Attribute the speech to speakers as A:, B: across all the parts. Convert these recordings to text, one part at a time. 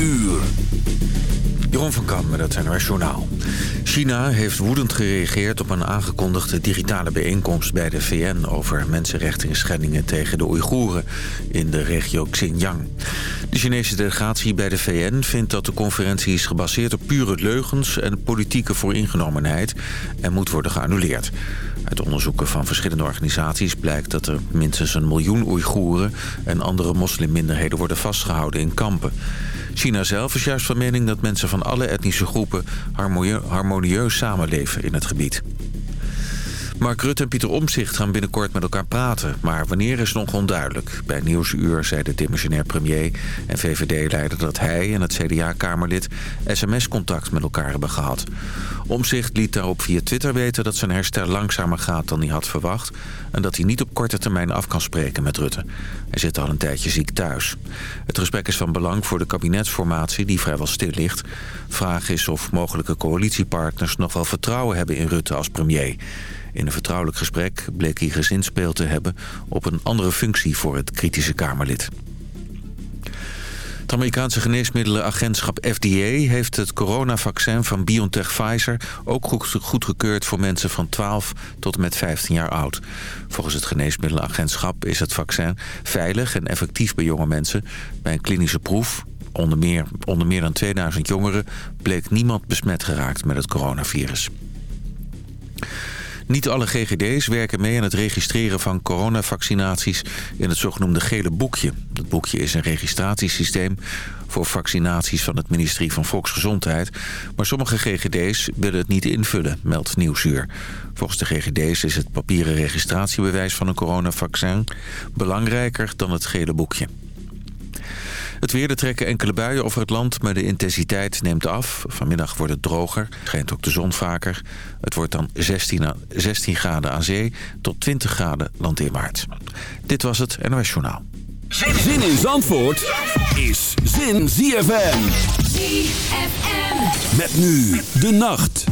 A: uur.
B: Jeroen van Kam met het NOS Journaal. China heeft woedend gereageerd op een aangekondigde digitale bijeenkomst bij de VN... over mensenrechtenschendingen tegen de Oeigoeren in de regio Xinjiang. De Chinese delegatie bij de VN vindt dat de conferentie is gebaseerd op pure leugens... en politieke vooringenomenheid en moet worden geannuleerd. Uit onderzoeken van verschillende organisaties blijkt dat er minstens een miljoen Oeigoeren... en andere moslimminderheden worden vastgehouden in kampen. China zelf is juist van mening dat mensen van alle etnische groepen harmonieus samenleven in het gebied. Mark Rutte en Pieter Omzicht gaan binnenkort met elkaar praten. Maar wanneer is nog onduidelijk. Bij Nieuwsuur zei de dimissionair premier en VVD-leider... dat hij en het CDA-kamerlid sms-contact met elkaar hebben gehad. Omzicht liet daarop via Twitter weten dat zijn herstel langzamer gaat dan hij had verwacht... en dat hij niet op korte termijn af kan spreken met Rutte. Hij zit al een tijdje ziek thuis. Het gesprek is van belang voor de kabinetsformatie die vrijwel stil ligt. Vraag is of mogelijke coalitiepartners nog wel vertrouwen hebben in Rutte als premier... In een vertrouwelijk gesprek bleek hij gezinspeel te hebben op een andere functie voor het kritische Kamerlid. Het Amerikaanse geneesmiddelenagentschap FDA heeft het coronavaccin van BioNTech Pfizer ook goedgekeurd voor mensen van 12 tot en met 15 jaar oud. Volgens het geneesmiddelenagentschap is het vaccin veilig en effectief bij jonge mensen. Bij een klinische proef onder meer, onder meer dan 2000 jongeren bleek niemand besmet geraakt met het coronavirus. Niet alle GGD's werken mee aan het registreren van coronavaccinaties in het zogenoemde gele boekje. Het boekje is een registratiesysteem voor vaccinaties van het ministerie van Volksgezondheid. Maar sommige GGD's willen het niet invullen, meldt Nieuwsuur. Volgens de GGD's is het papieren registratiebewijs van een coronavaccin belangrijker dan het gele boekje. Het weer, er trekken enkele buien over het land, maar de intensiteit neemt af. Vanmiddag wordt het droger, schijnt ook de zon vaker. Het wordt dan 16, 16 graden aan zee tot 20 graden landinwaarts. Dit was het NOS Journaal.
A: Zin in Zandvoort is zin ZFM.
C: ZFM.
A: Met nu de nacht.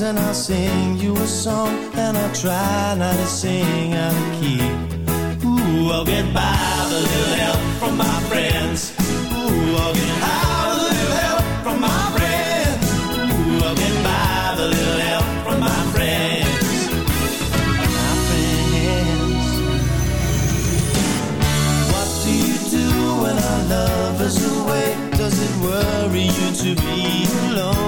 D: Your and I'll sing you a song. And I'll try not to sing out of key. Ooh, I'll get by with a little help from my friends. Ooh, I'll get by with a little help from my friends. Ooh, I'll get by with a little help from my friends. My friends. What do you do when our love is away? Does it worry you to be alone?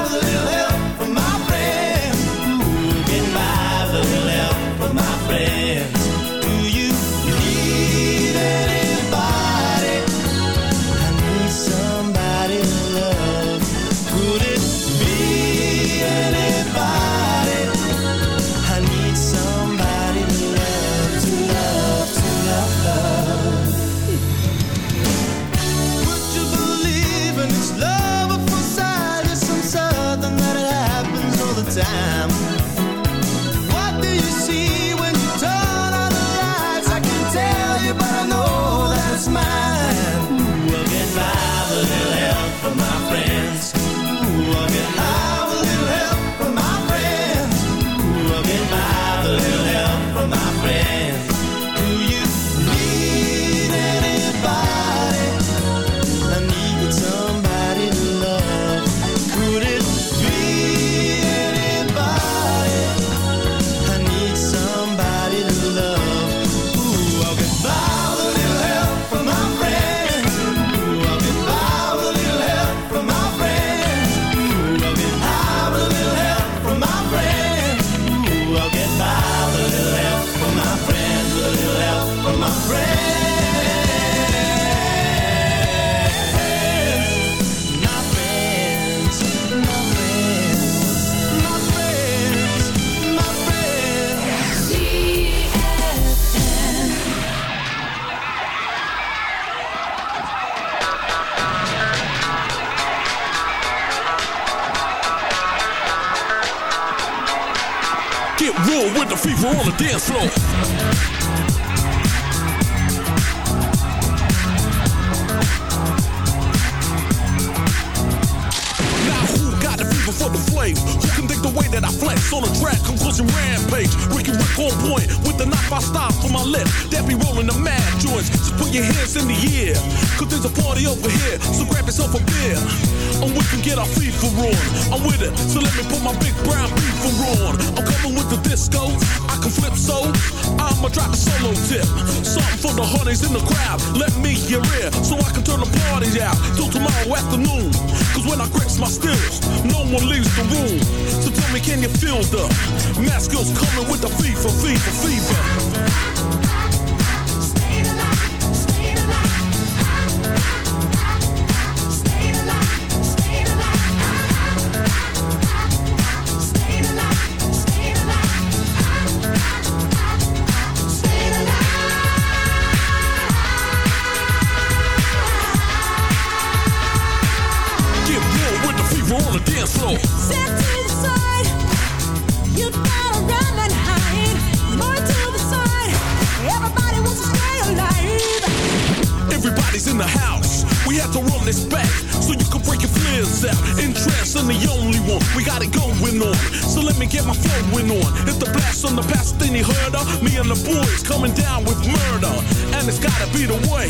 D: in the
A: house. We have to run this back so you can break your flares out. Interest in the only one. We got it going on. So let me get my flowing on. Hit the blast on the past, then you heard her. Me and the boys coming down with murder. And it's gotta be the way.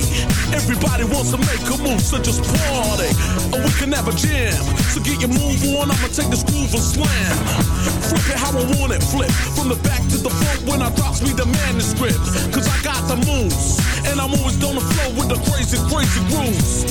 A: Everybody wants to make a move, so just party. Or we can have a jam. So get your move on, I'ma take this groove and slam. Flip it how I want it, flip. From the back to the front when I drops me the manuscript. Cause I got the moves. And I'm always on the flow with the crazy, crazy grooves.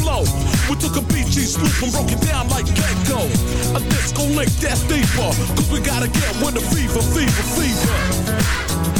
A: Flow. We took a BG swoop and broke it down like Gecko. A disco lick that's deeper, cause we gotta get with the fever, fever, fever.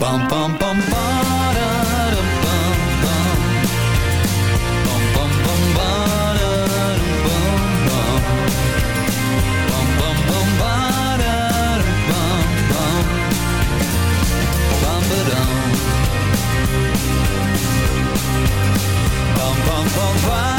C: Bam, bam, bam, bam, Bum,
E: bam
F: bam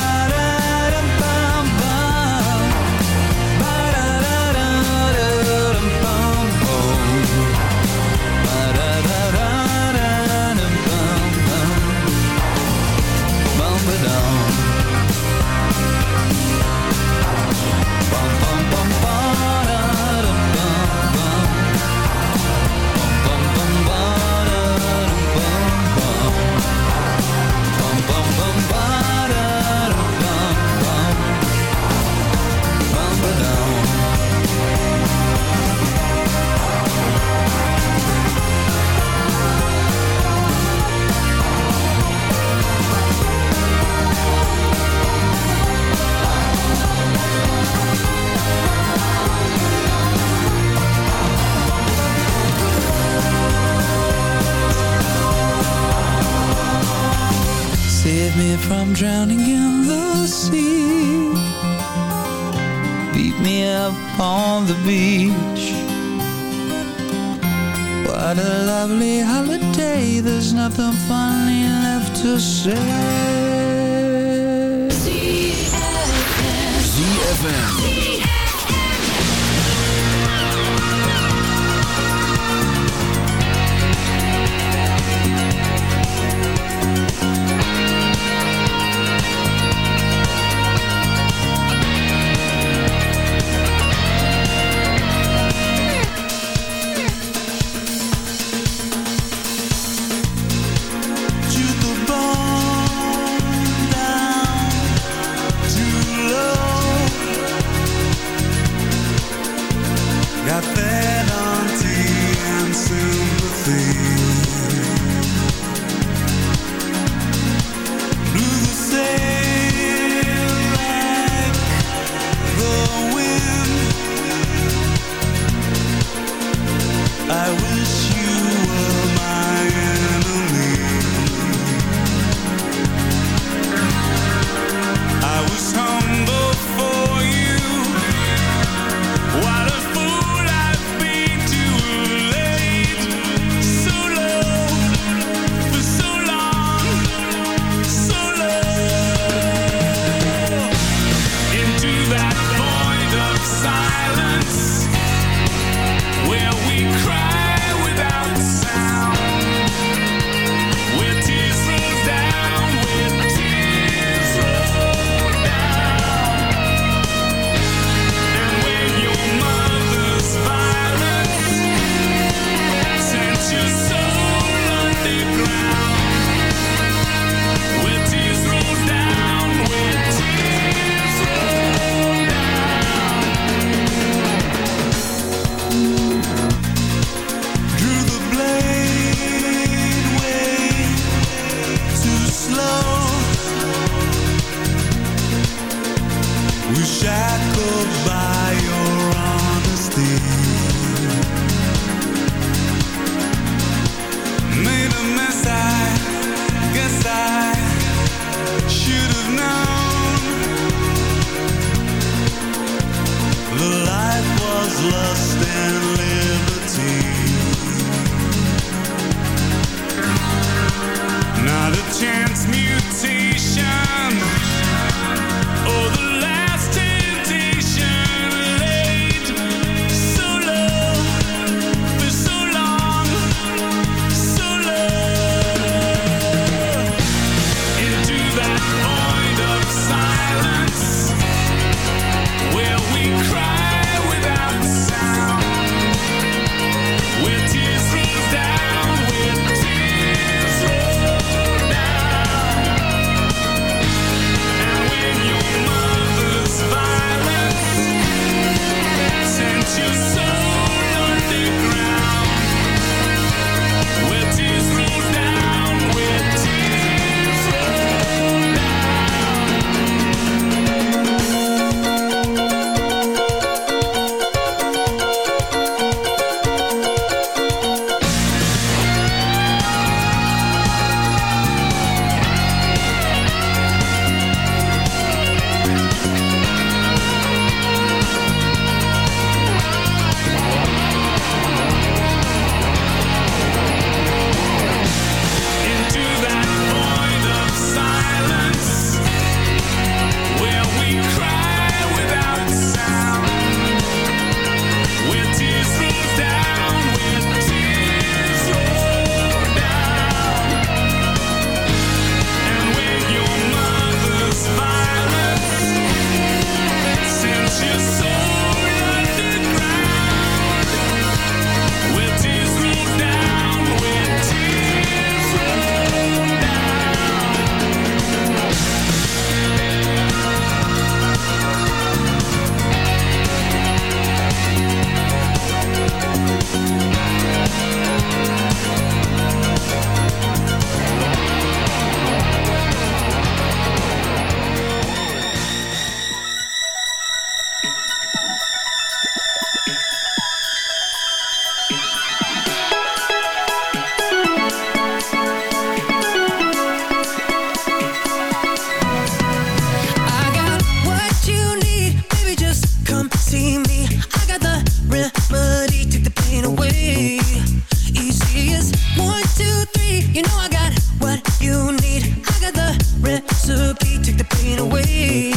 F: recipe, take the pain away.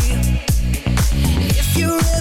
F: If you're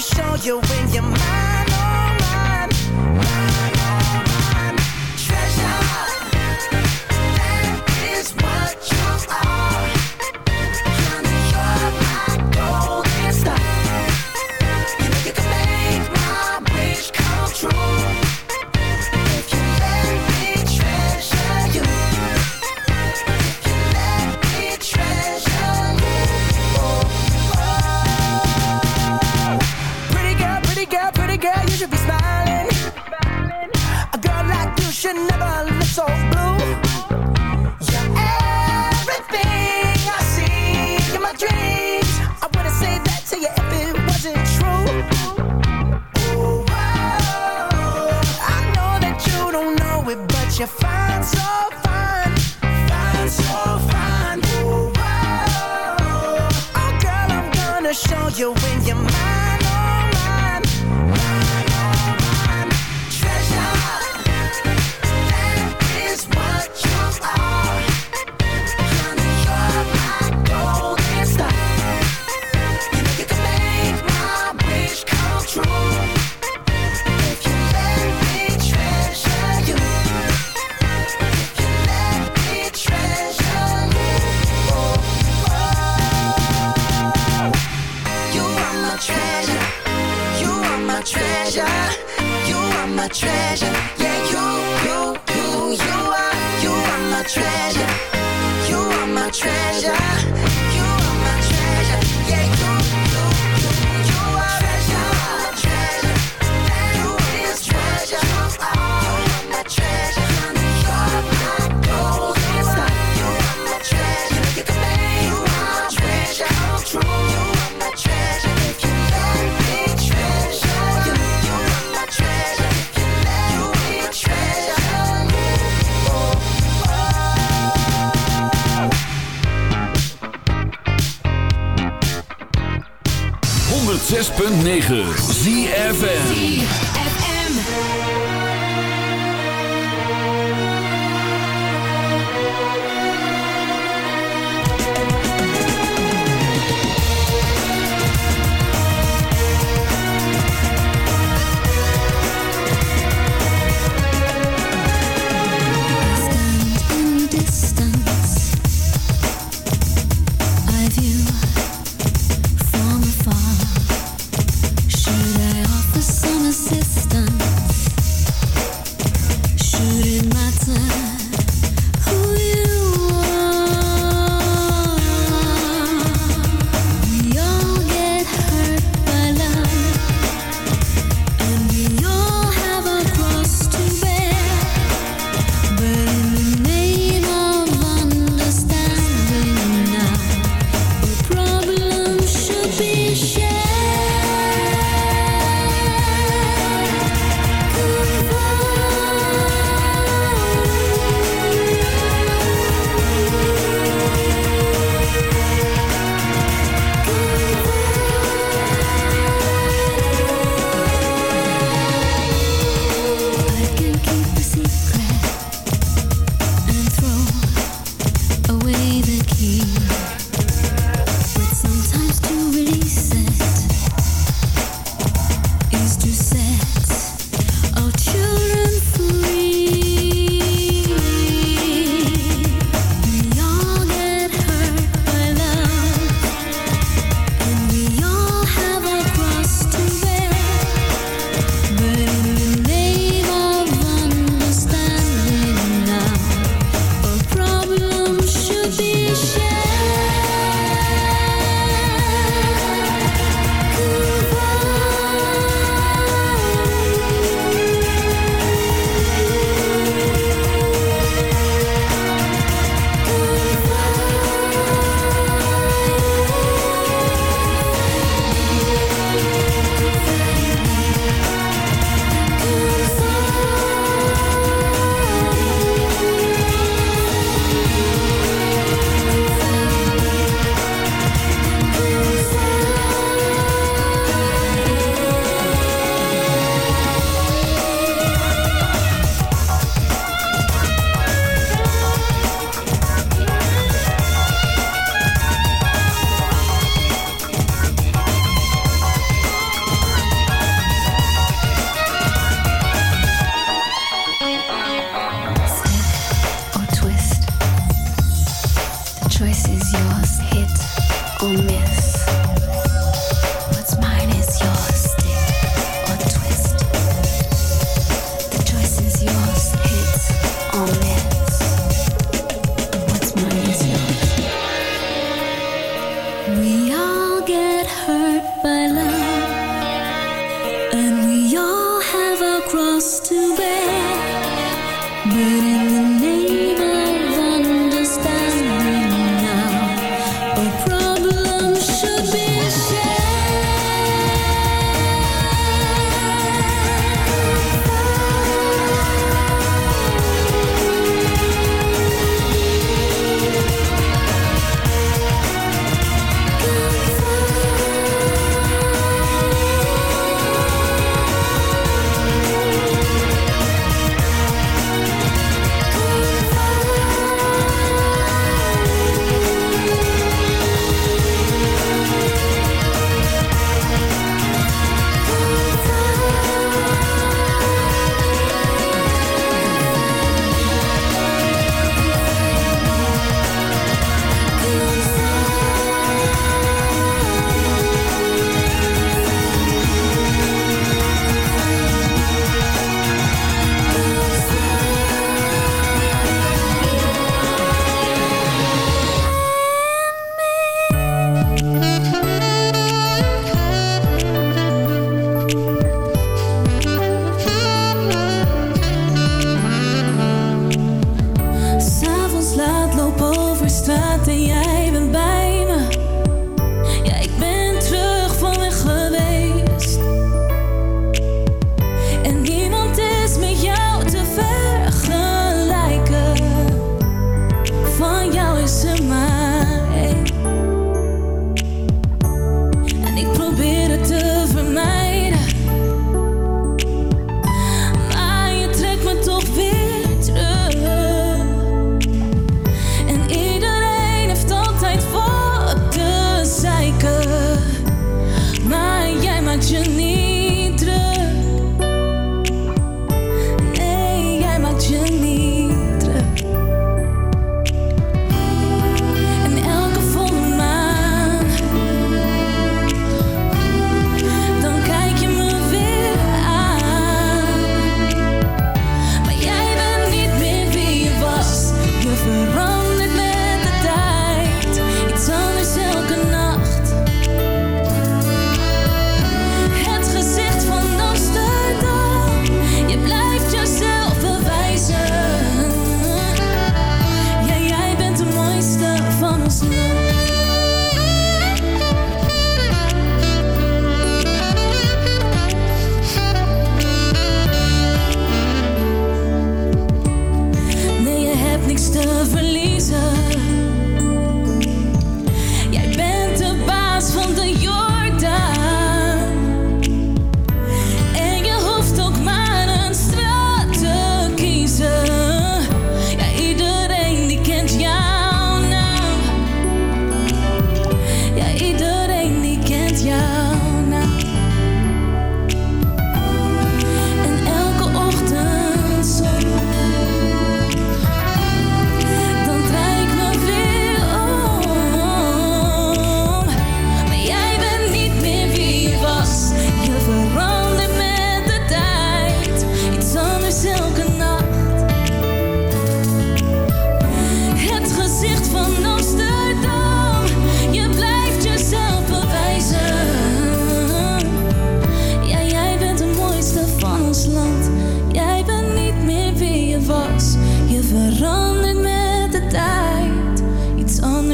G: show you when you're mine,
H: 106.9 ZFN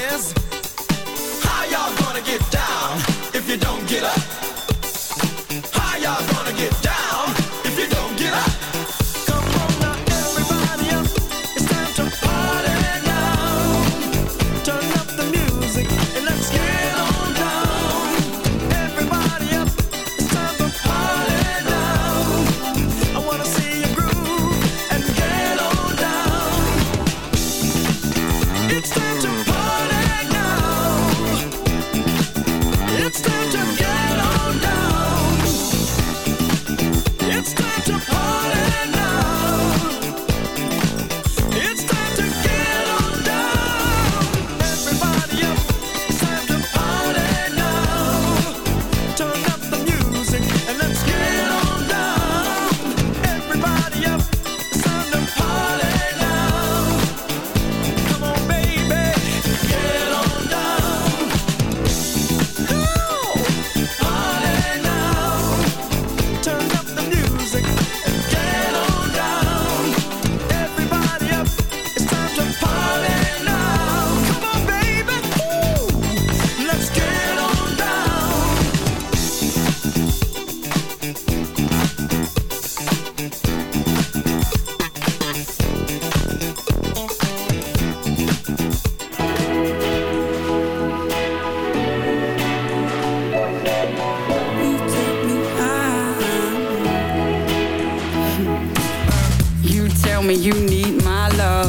I: is